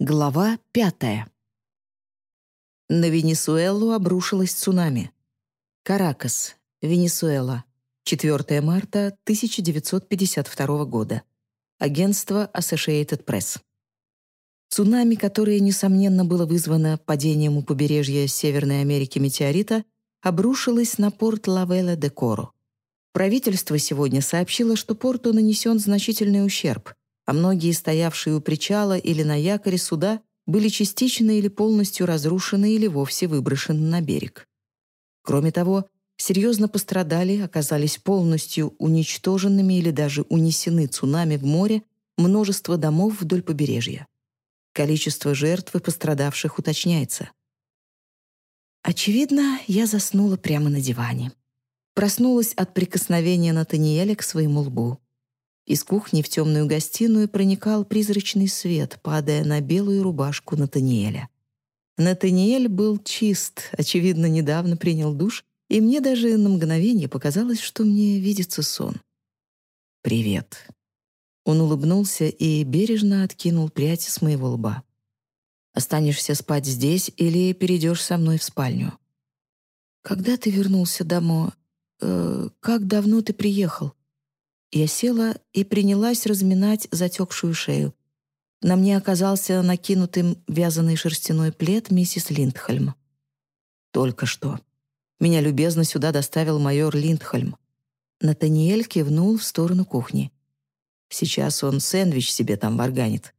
Глава пятая. На Венесуэлу обрушилось цунами. Каракас, Венесуэла. 4 марта 1952 года. Агентство Associated Press. Цунами, которое, несомненно, было вызвано падением у побережья Северной Америки метеорита, обрушилось на порт Лавелла де Коро. Правительство сегодня сообщило, что порту нанесен значительный ущерб, а многие стоявшие у причала или на якоре суда были частично или полностью разрушены или вовсе выброшены на берег. Кроме того, серьезно пострадали, оказались полностью уничтоженными или даже унесены цунами в море множество домов вдоль побережья. Количество жертв и пострадавших уточняется. Очевидно, я заснула прямо на диване. Проснулась от прикосновения Натаниэля к своему лбу. Из кухни в темную гостиную проникал призрачный свет, падая на белую рубашку Натаниэля. Натаниэль был чист, очевидно, недавно принял душ, и мне даже на мгновение показалось, что мне видится сон. «Привет». Он улыбнулся и бережно откинул прядь с моего лба. «Останешься спать здесь или перейдешь со мной в спальню?» «Когда ты вернулся домой? Э, как давно ты приехал?» Я села и принялась разминать затекшую шею. На мне оказался накинутым вязаный шерстяной плед миссис Линдхольм. Только что. Меня любезно сюда доставил майор Линдхольм. Натаниэль кивнул в сторону кухни. Сейчас он сэндвич себе там варганит.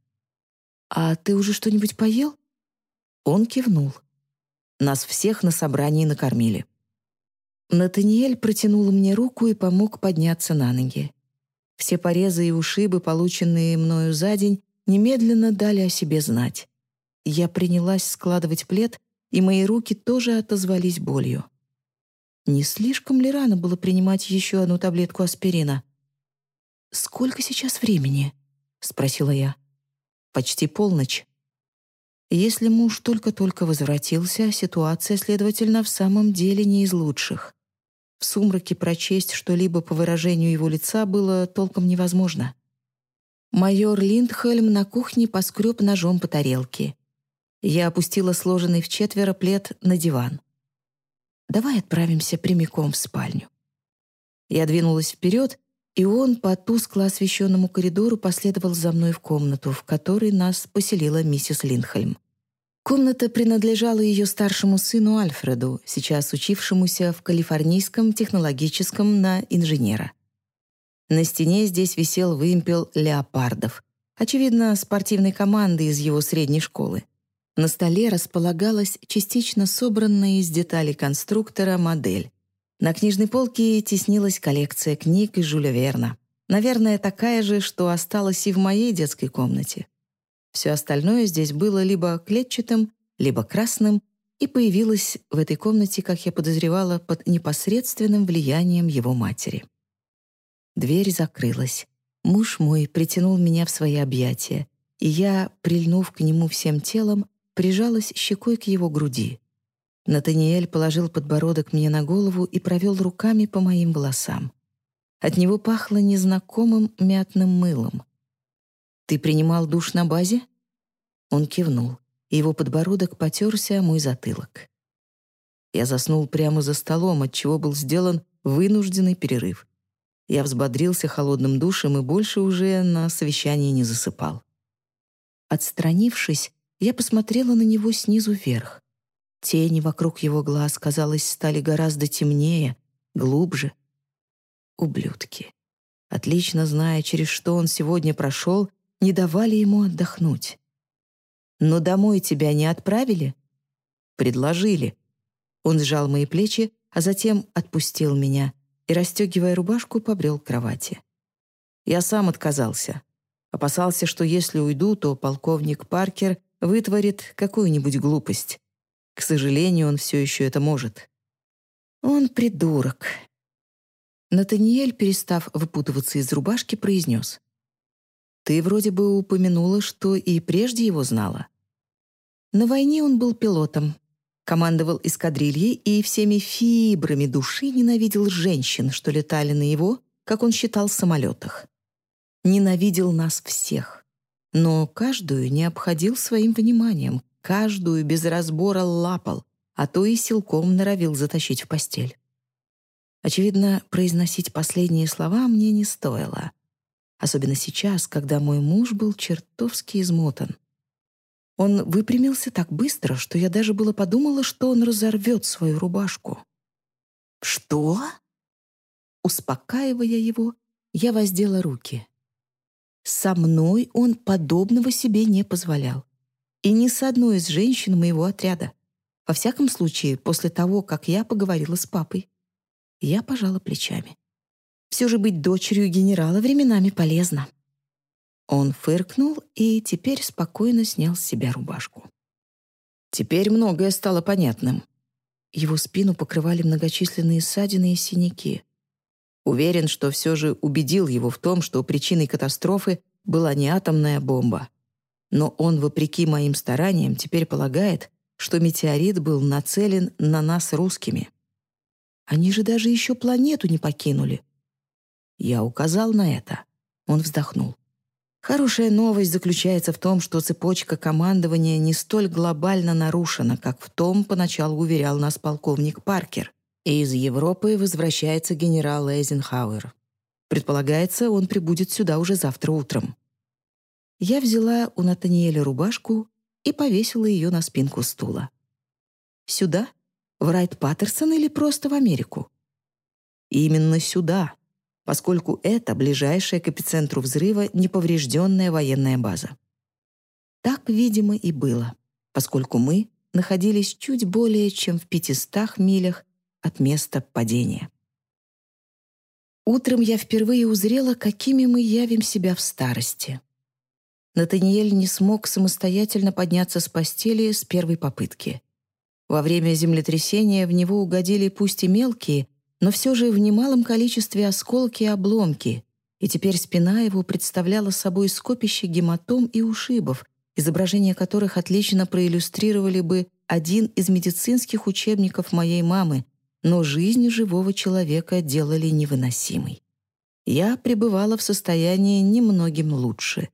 «А ты уже что-нибудь поел?» Он кивнул. Нас всех на собрании накормили. Натаниэль протянул мне руку и помог подняться на ноги. Все порезы и ушибы, полученные мною за день, немедленно дали о себе знать. Я принялась складывать плед, и мои руки тоже отозвались болью. Не слишком ли рано было принимать еще одну таблетку аспирина? «Сколько сейчас времени?» — спросила я. «Почти полночь». Если муж только-только возвратился, ситуация, следовательно, в самом деле не из лучших. В сумраке прочесть что-либо по выражению его лица было толком невозможно. Майор Линдхельм на кухне поскреб ножом по тарелке. Я опустила сложенный в четверо плед на диван. «Давай отправимся прямиком в спальню». Я двинулась вперед, и он по тускло освещенному коридору последовал за мной в комнату, в которой нас поселила миссис Линдхельм. Комната принадлежала ее старшему сыну Альфреду, сейчас учившемуся в Калифорнийском технологическом на инженера. На стене здесь висел вымпел леопардов, очевидно, спортивной команды из его средней школы. На столе располагалась частично собранная из деталей конструктора модель. На книжной полке теснилась коллекция книг из Жюля Верна. Наверное, такая же, что осталась и в моей детской комнате. Все остальное здесь было либо клетчатым, либо красным, и появилось в этой комнате, как я подозревала, под непосредственным влиянием его матери. Дверь закрылась. Муж мой притянул меня в свои объятия, и я, прильнув к нему всем телом, прижалась щекой к его груди. Натаниэль положил подбородок мне на голову и провел руками по моим волосам. От него пахло незнакомым мятным мылом. «Ты принимал душ на базе?» Он кивнул, и его подбородок потерся о мой затылок. Я заснул прямо за столом, отчего был сделан вынужденный перерыв. Я взбодрился холодным душем и больше уже на совещании не засыпал. Отстранившись, я посмотрела на него снизу вверх. Тени вокруг его глаз, казалось, стали гораздо темнее, глубже. Ублюдки. Отлично зная, через что он сегодня прошел, не давали ему отдохнуть. «Но домой тебя не отправили?» «Предложили». Он сжал мои плечи, а затем отпустил меня и, расстегивая рубашку, побрел к кровати. Я сам отказался. Опасался, что если уйду, то полковник Паркер вытворит какую-нибудь глупость. К сожалению, он все еще это может. Он придурок. Натаниэль, перестав выпутываться из рубашки, произнес. Ты вроде бы упомянула, что и прежде его знала. На войне он был пилотом, командовал эскадрильей и всеми фибрами души ненавидел женщин, что летали на его, как он считал, самолетах. Ненавидел нас всех. но каждую не обходил своим вниманием, каждую без разбора лапал, а то и силком норовил затащить в постель. Очевидно, произносить последние слова мне не стоило. Особенно сейчас, когда мой муж был чертовски измотан. Он выпрямился так быстро, что я даже было подумала, что он разорвет свою рубашку. «Что?» Успокаивая его, я воздела руки. Со мной он подобного себе не позволял. И ни с одной из женщин моего отряда. Во всяком случае, после того, как я поговорила с папой. Я пожала плечами. Все же быть дочерью генерала временами полезно. Он фыркнул и теперь спокойно снял с себя рубашку. Теперь многое стало понятным. Его спину покрывали многочисленные ссадины и синяки. Уверен, что все же убедил его в том, что причиной катастрофы была не атомная бомба. Но он, вопреки моим стараниям, теперь полагает, что метеорит был нацелен на нас русскими. Они же даже еще планету не покинули. Я указал на это. Он вздохнул. Хорошая новость заключается в том, что цепочка командования не столь глобально нарушена, как в том поначалу уверял нас полковник Паркер и из Европы возвращается генерал Эйзенхауэр. Предполагается, он прибудет сюда уже завтра утром. Я взяла у Натаниэля рубашку и повесила ее на спинку стула. Сюда? В Райт-Паттерсон или просто в Америку? Именно сюда, поскольку это ближайшая к эпицентру взрыва неповрежденная военная база. Так, видимо, и было, поскольку мы находились чуть более чем в 500 милях от места падения. Утром я впервые узрела, какими мы явим себя в старости. Натаниэль не смог самостоятельно подняться с постели с первой попытки. Во время землетрясения в него угодили пусть и мелкие, но все же в немалом количестве осколки и обломки, и теперь спина его представляла собой скопище гематом и ушибов, изображения которых отлично проиллюстрировали бы один из медицинских учебников моей мамы, но жизнь живого человека делали невыносимой. Я пребывала в состоянии немногим лучше.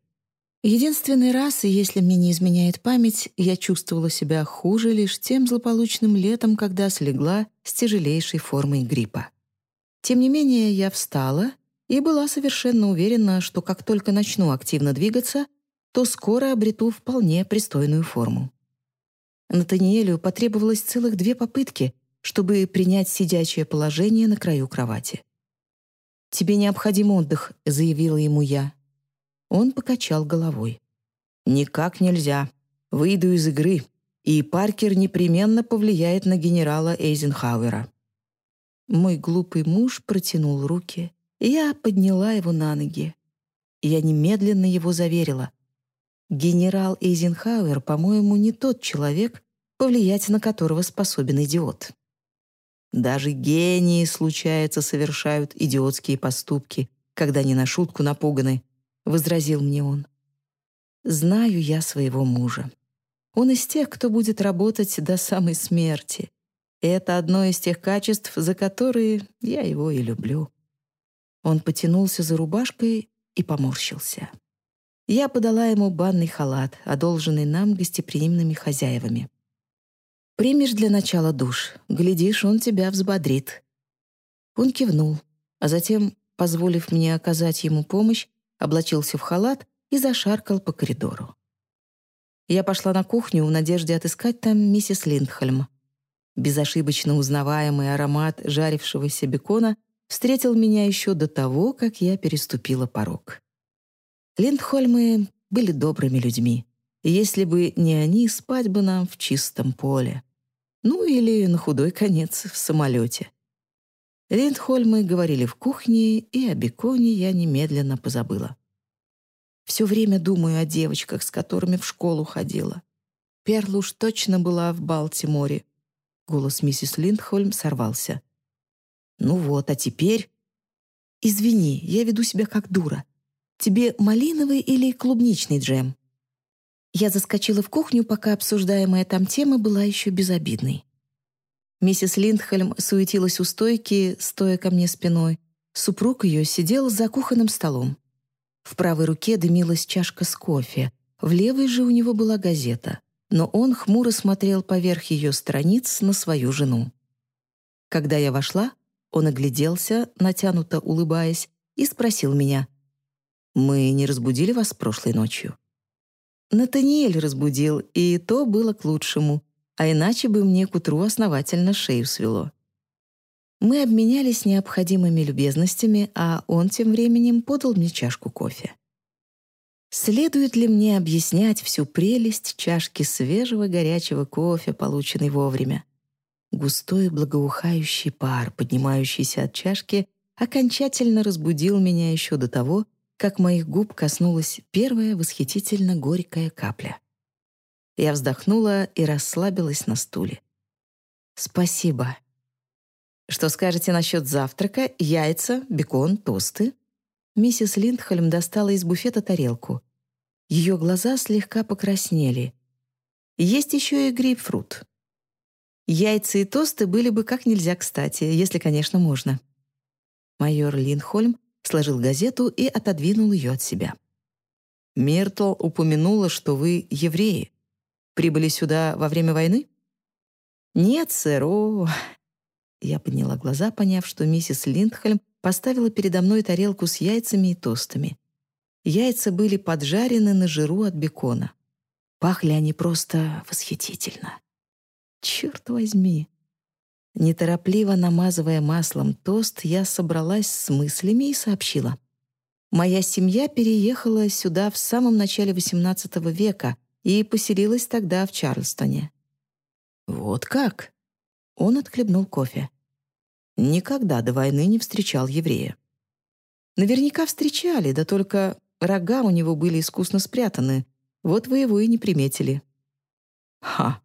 Единственный раз, если мне не изменяет память, я чувствовала себя хуже лишь тем злополучным летом, когда слегла с тяжелейшей формой гриппа. Тем не менее, я встала и была совершенно уверена, что как только начну активно двигаться, то скоро обрету вполне пристойную форму. Натаниэлю потребовалось целых две попытки, чтобы принять сидячее положение на краю кровати. «Тебе необходим отдых», — заявила ему я. Он покачал головой. «Никак нельзя. Выйду из игры, и Паркер непременно повлияет на генерала Эйзенхауэра». Мой глупый муж протянул руки, и я подняла его на ноги. Я немедленно его заверила. «Генерал Эйзенхауэр, по-моему, не тот человек, повлиять на которого способен идиот». Даже гении, случается, совершают идиотские поступки, когда не на шутку напуганы, — возразил мне он. Знаю я своего мужа. Он из тех, кто будет работать до самой смерти. Это одно из тех качеств, за которые я его и люблю. Он потянулся за рубашкой и поморщился. Я подала ему банный халат, одолженный нам гостеприимными хозяевами. Примешь для начала душ. Глядишь, он тебя взбодрит». Он кивнул, а затем, позволив мне оказать ему помощь, облачился в халат и зашаркал по коридору. Я пошла на кухню в надежде отыскать там миссис Линдхольм. Безошибочно узнаваемый аромат жарившегося бекона встретил меня еще до того, как я переступила порог. Линдхольмы были добрыми людьми. Если бы не они, спать бы нам в чистом поле. Ну или, на худой конец, в самолете. Линдхольмы говорили в кухне, и о беконе я немедленно позабыла. Все время думаю о девочках, с которыми в школу ходила. Перл уж точно была в Балтиморе. Голос миссис Линдхольм сорвался. «Ну вот, а теперь...» «Извини, я веду себя как дура. Тебе малиновый или клубничный джем?» Я заскочила в кухню, пока обсуждаемая там тема была еще безобидной. Миссис Линдхельм суетилась у стойки, стоя ко мне спиной. Супруг ее сидел за кухонным столом. В правой руке дымилась чашка с кофе, в левой же у него была газета, но он хмуро смотрел поверх ее страниц на свою жену. Когда я вошла, он огляделся, натянуто улыбаясь, и спросил меня, «Мы не разбудили вас прошлой ночью?» Натаниэль разбудил, и то было к лучшему, а иначе бы мне к утру основательно шею свело. Мы обменялись необходимыми любезностями, а он тем временем подал мне чашку кофе. Следует ли мне объяснять всю прелесть чашки свежего горячего кофе, полученной вовремя? Густой благоухающий пар, поднимающийся от чашки, окончательно разбудил меня еще до того, как моих губ коснулась первая восхитительно горькая капля. Я вздохнула и расслабилась на стуле. «Спасибо», что скажете насчет завтрака? Яйца, бекон, тосты?» Миссис Линдхольм достала из буфета тарелку. Ее глаза слегка покраснели. «Есть еще и грейпфрут». Яйца и тосты были бы как нельзя кстати, если, конечно, можно. Майор Линдхольм сложил газету и отодвинул ее от себя. «Миртл упомянула, что вы евреи. Прибыли сюда во время войны?» «Нет, сэр, о, я подняла глаза, поняв, что миссис Линдхольм поставила передо мной тарелку с яйцами и тостами. Яйца были поджарены на жиру от бекона. Пахли они просто восхитительно. Черт возьми! Неторопливо намазывая маслом тост, я собралась с мыслями и сообщила. Моя семья переехала сюда в самом начале XVIII века и поселилась тогда в Чарльстоне. «Вот как?» Он отхлебнул кофе. Никогда до войны не встречал еврея. Наверняка встречали, да только рога у него были искусно спрятаны. Вот вы его и не приметили. Ха!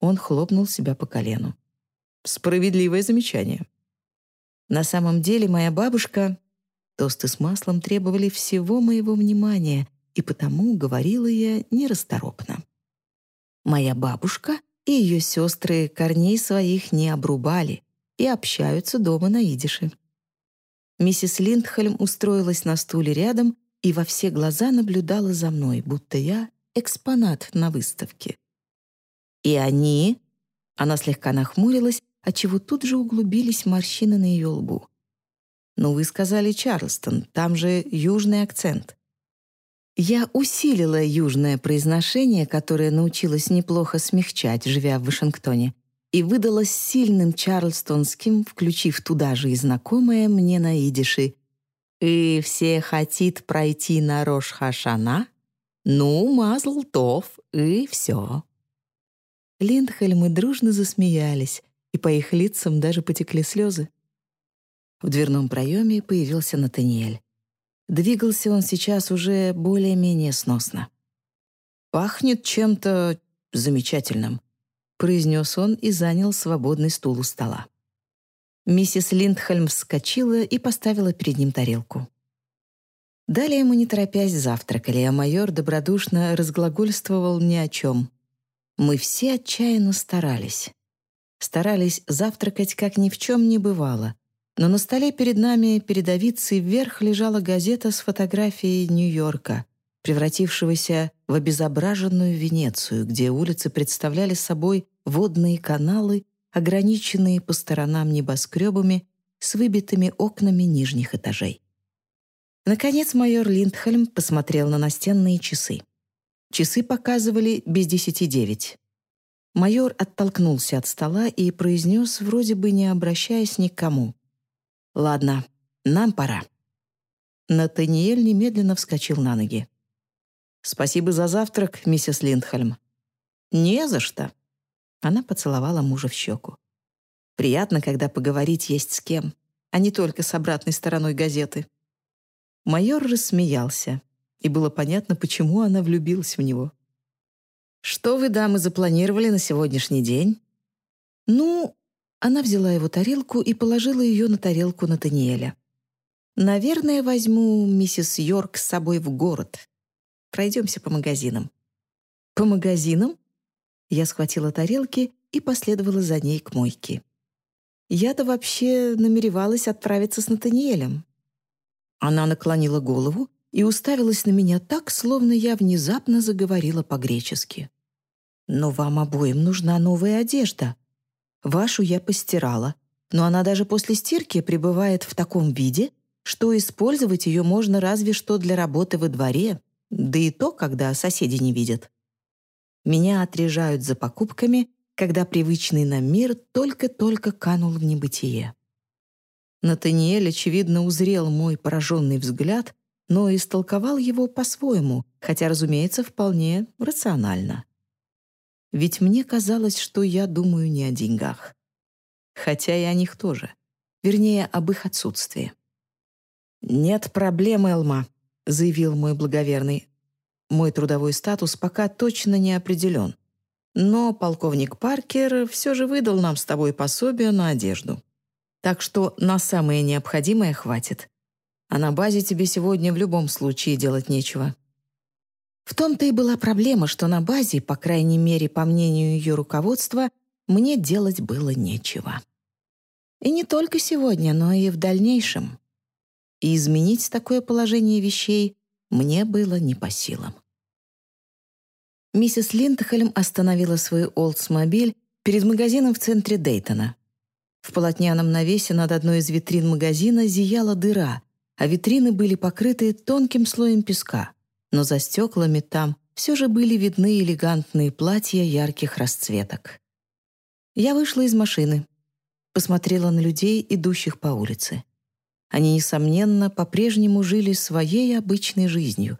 Он хлопнул себя по колену. Справедливое замечание. На самом деле моя бабушка... Тосты с маслом требовали всего моего внимания, и потому говорила я нерасторопно. Моя бабушка и ее сестры корней своих не обрубали и общаются дома на идише. Миссис Линдхольм устроилась на стуле рядом и во все глаза наблюдала за мной, будто я экспонат на выставке. «И они...» Она слегка нахмурилась, отчего тут же углубились морщины на ее лбу. «Ну, вы сказали Чарльстон, там же южный акцент». Я усилила южное произношение, которое научилась неплохо смягчать, живя в Вашингтоне, и выдала сильным чарльстонским, включив туда же и знакомое мне на идише. «И все хотит пройти на Рош-Хашана? Ну, мазл тов, и все». Линдхельмы дружно засмеялись, и по их лицам даже потекли слезы. В дверном проеме появился Натаниэль. Двигался он сейчас уже более-менее сносно. «Пахнет чем-то замечательным», — произнес он и занял свободный стул у стола. Миссис Линдхольм вскочила и поставила перед ним тарелку. Далее мы, не торопясь, завтракали, а майор добродушно разглагольствовал ни о чем. Мы все отчаянно старались. Старались завтракать, как ни в чем не бывало, но на столе перед нами передовицей вверх лежала газета с фотографией Нью-Йорка, превратившегося в обезображенную Венецию, где улицы представляли собой водные каналы, ограниченные по сторонам небоскребами с выбитыми окнами нижних этажей. Наконец майор Линдхельм посмотрел на настенные часы. Часы показывали без десяти девять. Майор оттолкнулся от стола и произнес, вроде бы не обращаясь ни к кому. «Ладно, нам пора». Натаниэль немедленно вскочил на ноги. «Спасибо за завтрак, миссис Линдхольм». «Не за что». Она поцеловала мужа в щеку. «Приятно, когда поговорить есть с кем, а не только с обратной стороной газеты». Майор рассмеялся, и было понятно, почему она влюбилась в него. «Что вы, дамы, запланировали на сегодняшний день?» «Ну, она взяла его тарелку и положила ее на тарелку Натаниэля. «Наверное, возьму миссис Йорк с собой в город. Пройдемся по магазинам». «По магазинам?» Я схватила тарелки и последовала за ней к мойке. Я-то вообще намеревалась отправиться с Натаниэлем. Она наклонила голову и уставилась на меня так, словно я внезапно заговорила по-гречески. «Но вам обоим нужна новая одежда. Вашу я постирала, но она даже после стирки пребывает в таком виде, что использовать ее можно разве что для работы во дворе, да и то, когда соседи не видят. Меня отрежают за покупками, когда привычный нам мир только-только канул в небытие. Натаниэль, очевидно, узрел мой пораженный взгляд, но истолковал его по-своему, хотя, разумеется, вполне рационально. Ведь мне казалось, что я думаю не о деньгах. Хотя и о них тоже. Вернее, об их отсутствии. «Нет проблем, Элма», — заявил мой благоверный. «Мой трудовой статус пока точно не определен. Но полковник Паркер все же выдал нам с тобой пособие на одежду. Так что на самое необходимое хватит. А на базе тебе сегодня в любом случае делать нечего. В том-то и была проблема, что на базе, по крайней мере, по мнению ее руководства, мне делать было нечего. И не только сегодня, но и в дальнейшем. И изменить такое положение вещей мне было не по силам. Миссис Линдхельм остановила свой Олдсмобиль перед магазином в центре Дейтона. В полотняном навесе над одной из витрин магазина зияла дыра, а витрины были покрыты тонким слоем песка, но за стеклами там все же были видны элегантные платья ярких расцветок. Я вышла из машины, посмотрела на людей, идущих по улице. Они, несомненно, по-прежнему жили своей обычной жизнью.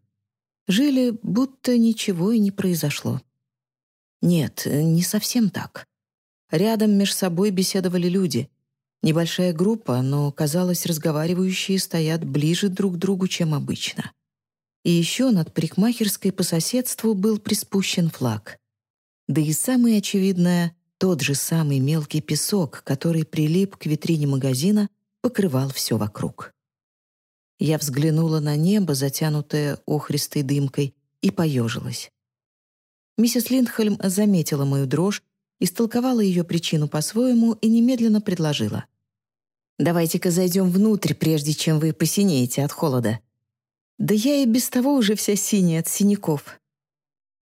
Жили, будто ничего и не произошло. Нет, не совсем так. Рядом меж собой беседовали люди. Небольшая группа, но, казалось, разговаривающие стоят ближе друг к другу, чем обычно. И еще над парикмахерской по соседству был приспущен флаг. Да и самое очевидное — тот же самый мелкий песок, который прилип к витрине магазина, покрывал все вокруг. Я взглянула на небо, затянутое охристой дымкой, и поежилась. Миссис Линдхольм заметила мою дрожь истолковала ее причину по-своему и немедленно предложила. «Давайте-ка зайдем внутрь, прежде чем вы посинеете от холода». «Да я и без того уже вся синяя от синяков».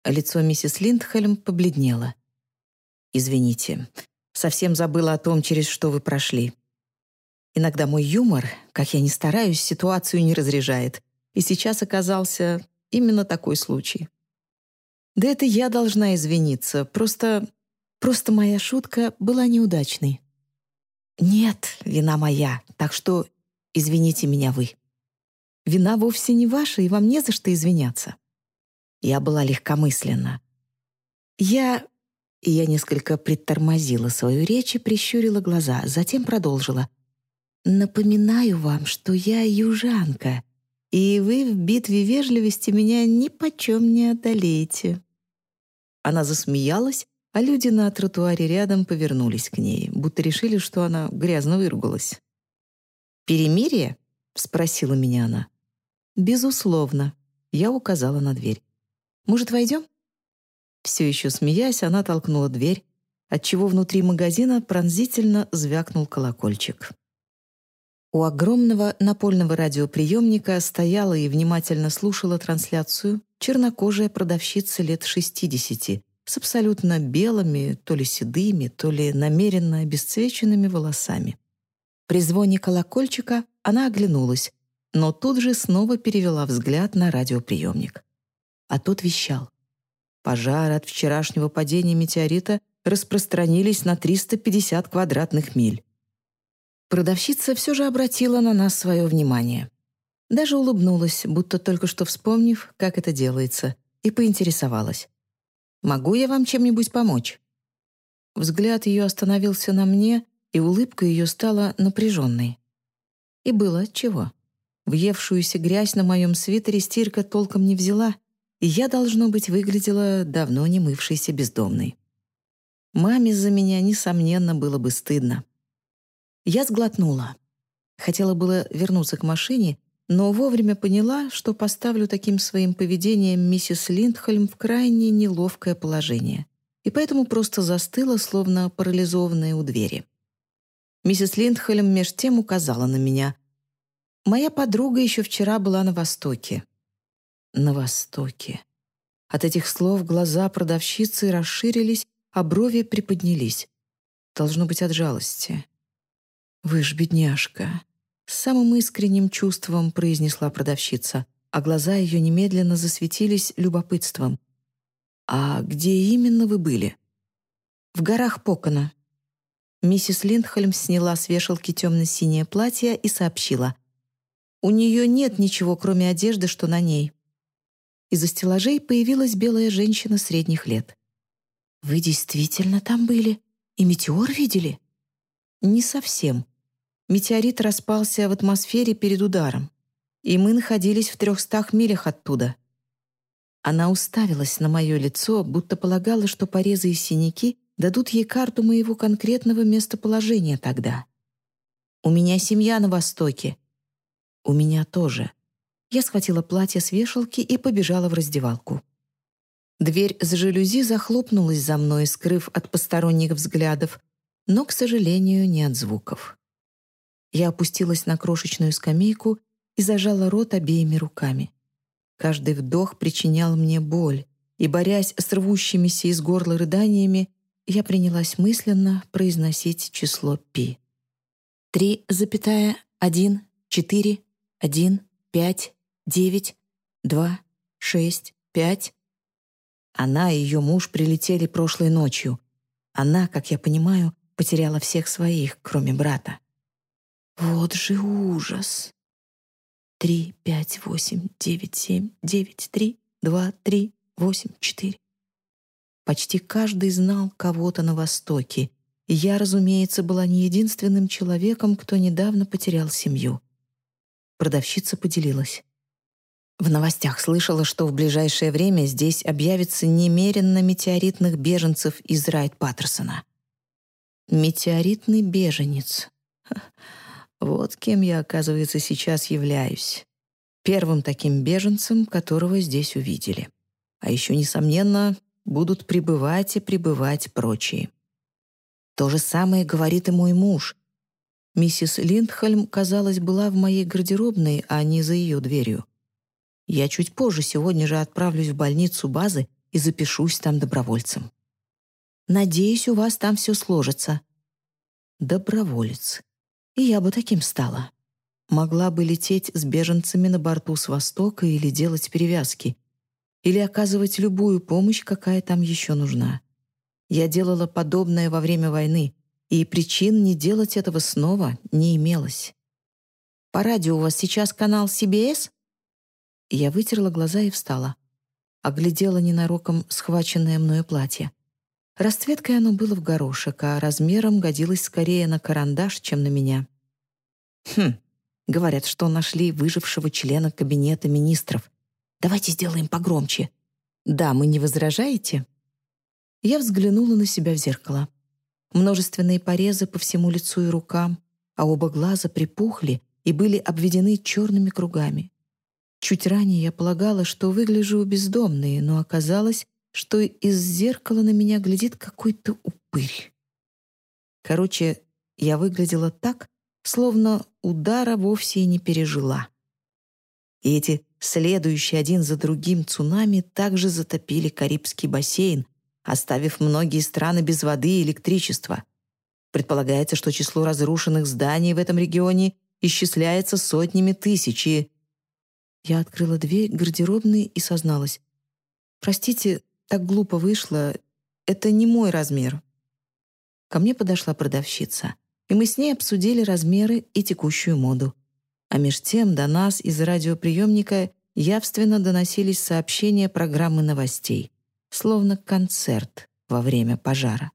Лицо миссис Линдхельм побледнело. «Извините, совсем забыла о том, через что вы прошли. Иногда мой юмор, как я ни стараюсь, ситуацию не разряжает. И сейчас оказался именно такой случай. Да это я должна извиниться, просто Просто моя шутка была неудачной. Нет, вина моя, так что извините меня вы. Вина вовсе не ваша, и вам не за что извиняться. Я была легкомысленна. Я... Я несколько притормозила свою речь и прищурила глаза, затем продолжила. «Напоминаю вам, что я южанка, и вы в битве вежливости меня ни почем не одолеете». Она засмеялась, а люди на тротуаре рядом повернулись к ней, будто решили, что она грязно выругалась. «Перемирие?» — спросила меня она. «Безусловно», — я указала на дверь. «Может, войдем?» Все еще смеясь, она толкнула дверь, отчего внутри магазина пронзительно звякнул колокольчик. У огромного напольного радиоприемника стояла и внимательно слушала трансляцию чернокожая продавщица лет 60 с абсолютно белыми, то ли седыми, то ли намеренно обесцвеченными волосами. При звоне колокольчика она оглянулась, но тут же снова перевела взгляд на радиоприемник. А тот вещал. Пожары от вчерашнего падения метеорита распространились на 350 квадратных миль. Продавщица все же обратила на нас свое внимание. Даже улыбнулась, будто только что вспомнив, как это делается, и поинтересовалась. Могу я вам чем-нибудь помочь?» Взгляд ее остановился на мне, и улыбка ее стала напряженной. И было чего. Въевшуюся грязь на моем свитере стирка толком не взяла, и я, должно быть, выглядела давно не мывшейся бездомной. Маме за меня, несомненно, было бы стыдно. Я сглотнула. Хотела было вернуться к машине, но вовремя поняла, что поставлю таким своим поведением миссис Линдхольм в крайне неловкое положение, и поэтому просто застыла, словно парализованная у двери. Миссис Линдхольм меж тем указала на меня. «Моя подруга еще вчера была на Востоке. на востоке. От этих слов глаза продавщицы расширились, а брови приподнялись. Должно быть от жалости. «Вы ж бедняжка», — с самым искренним чувством произнесла продавщица, а глаза ее немедленно засветились любопытством. «А где именно вы были?» «В горах Покона». Миссис Линдхольм сняла с вешалки темно-синее платье и сообщила. «У нее нет ничего, кроме одежды, что на ней». Из-за стеллажей появилась белая женщина средних лет. «Вы действительно там были? И метеор видели?» «Не совсем. Метеорит распался в атмосфере перед ударом, и мы находились в трехстах милях оттуда». Она уставилась на мое лицо, будто полагала, что порезы и синяки дадут ей карту моего конкретного местоположения тогда. «У меня семья на Востоке». «У меня тоже». Я схватила платье с вешалки и побежала в раздевалку. Дверь с жалюзи захлопнулась за мной, скрыв от посторонних взглядов, но, к сожалению, не от звуков. Я опустилась на крошечную скамейку и зажала рот обеими руками. Каждый вдох причинял мне боль, и, борясь с рвущимися из горла рыданиями, я принялась мысленно произносить число пи. Три запятая один четыре один пять девять два шесть пять. Она и ее муж прилетели прошлой ночью. Она, как я понимаю, потеряла всех своих, кроме брата. Вот же ужас! Три, пять, восемь, девять, семь, девять, три, два, три, восемь, четыре. Почти каждый знал кого-то на Востоке, и я, разумеется, была не единственным человеком, кто недавно потерял семью. Продавщица поделилась. В новостях слышала, что в ближайшее время здесь объявится немеренно метеоритных беженцев из Райт-Паттерсона. Метеоритный беженец. Вот кем я, оказывается, сейчас являюсь. Первым таким беженцем, которого здесь увидели. А еще, несомненно, будут прибывать и прибывать прочие. То же самое говорит и мой муж. Миссис Линдхольм, казалось, была в моей гардеробной, а не за ее дверью. Я чуть позже сегодня же отправлюсь в больницу базы и запишусь там добровольцем. Надеюсь, у вас там все сложится. Доброволец. И я бы таким стала. Могла бы лететь с беженцами на борту с Востока или делать перевязки, или оказывать любую помощь, какая там еще нужна. Я делала подобное во время войны, и причин не делать этого снова не имелось. «По радио у вас сейчас канал CBS?» Я вытерла глаза и встала. Оглядела ненароком схваченное мною платье. Расцветкой оно было в горошек, а размером годилось скорее на карандаш, чем на меня. Хм, говорят, что нашли выжившего члена кабинета министров. Давайте сделаем погромче. Да, мы не возражаете? Я взглянула на себя в зеркало. Множественные порезы по всему лицу и рукам, а оба глаза припухли и были обведены черными кругами. Чуть ранее я полагала, что выгляжу бездомной, но оказалось, что из зеркала на меня глядит какой-то упырь. Короче, я выглядела так, словно удара вовсе и не пережила. И эти следующие один за другим цунами также затопили Карибский бассейн, оставив многие страны без воды и электричества. Предполагается, что число разрушенных зданий в этом регионе исчисляется сотнями тысяч. Я открыла дверь гардеробной и созналась. «Простите, так глупо вышло. Это не мой размер». Ко мне подошла продавщица, и мы с ней обсудили размеры и текущую моду. А меж тем до нас из радиоприемника явственно доносились сообщения программы новостей, словно концерт во время пожара.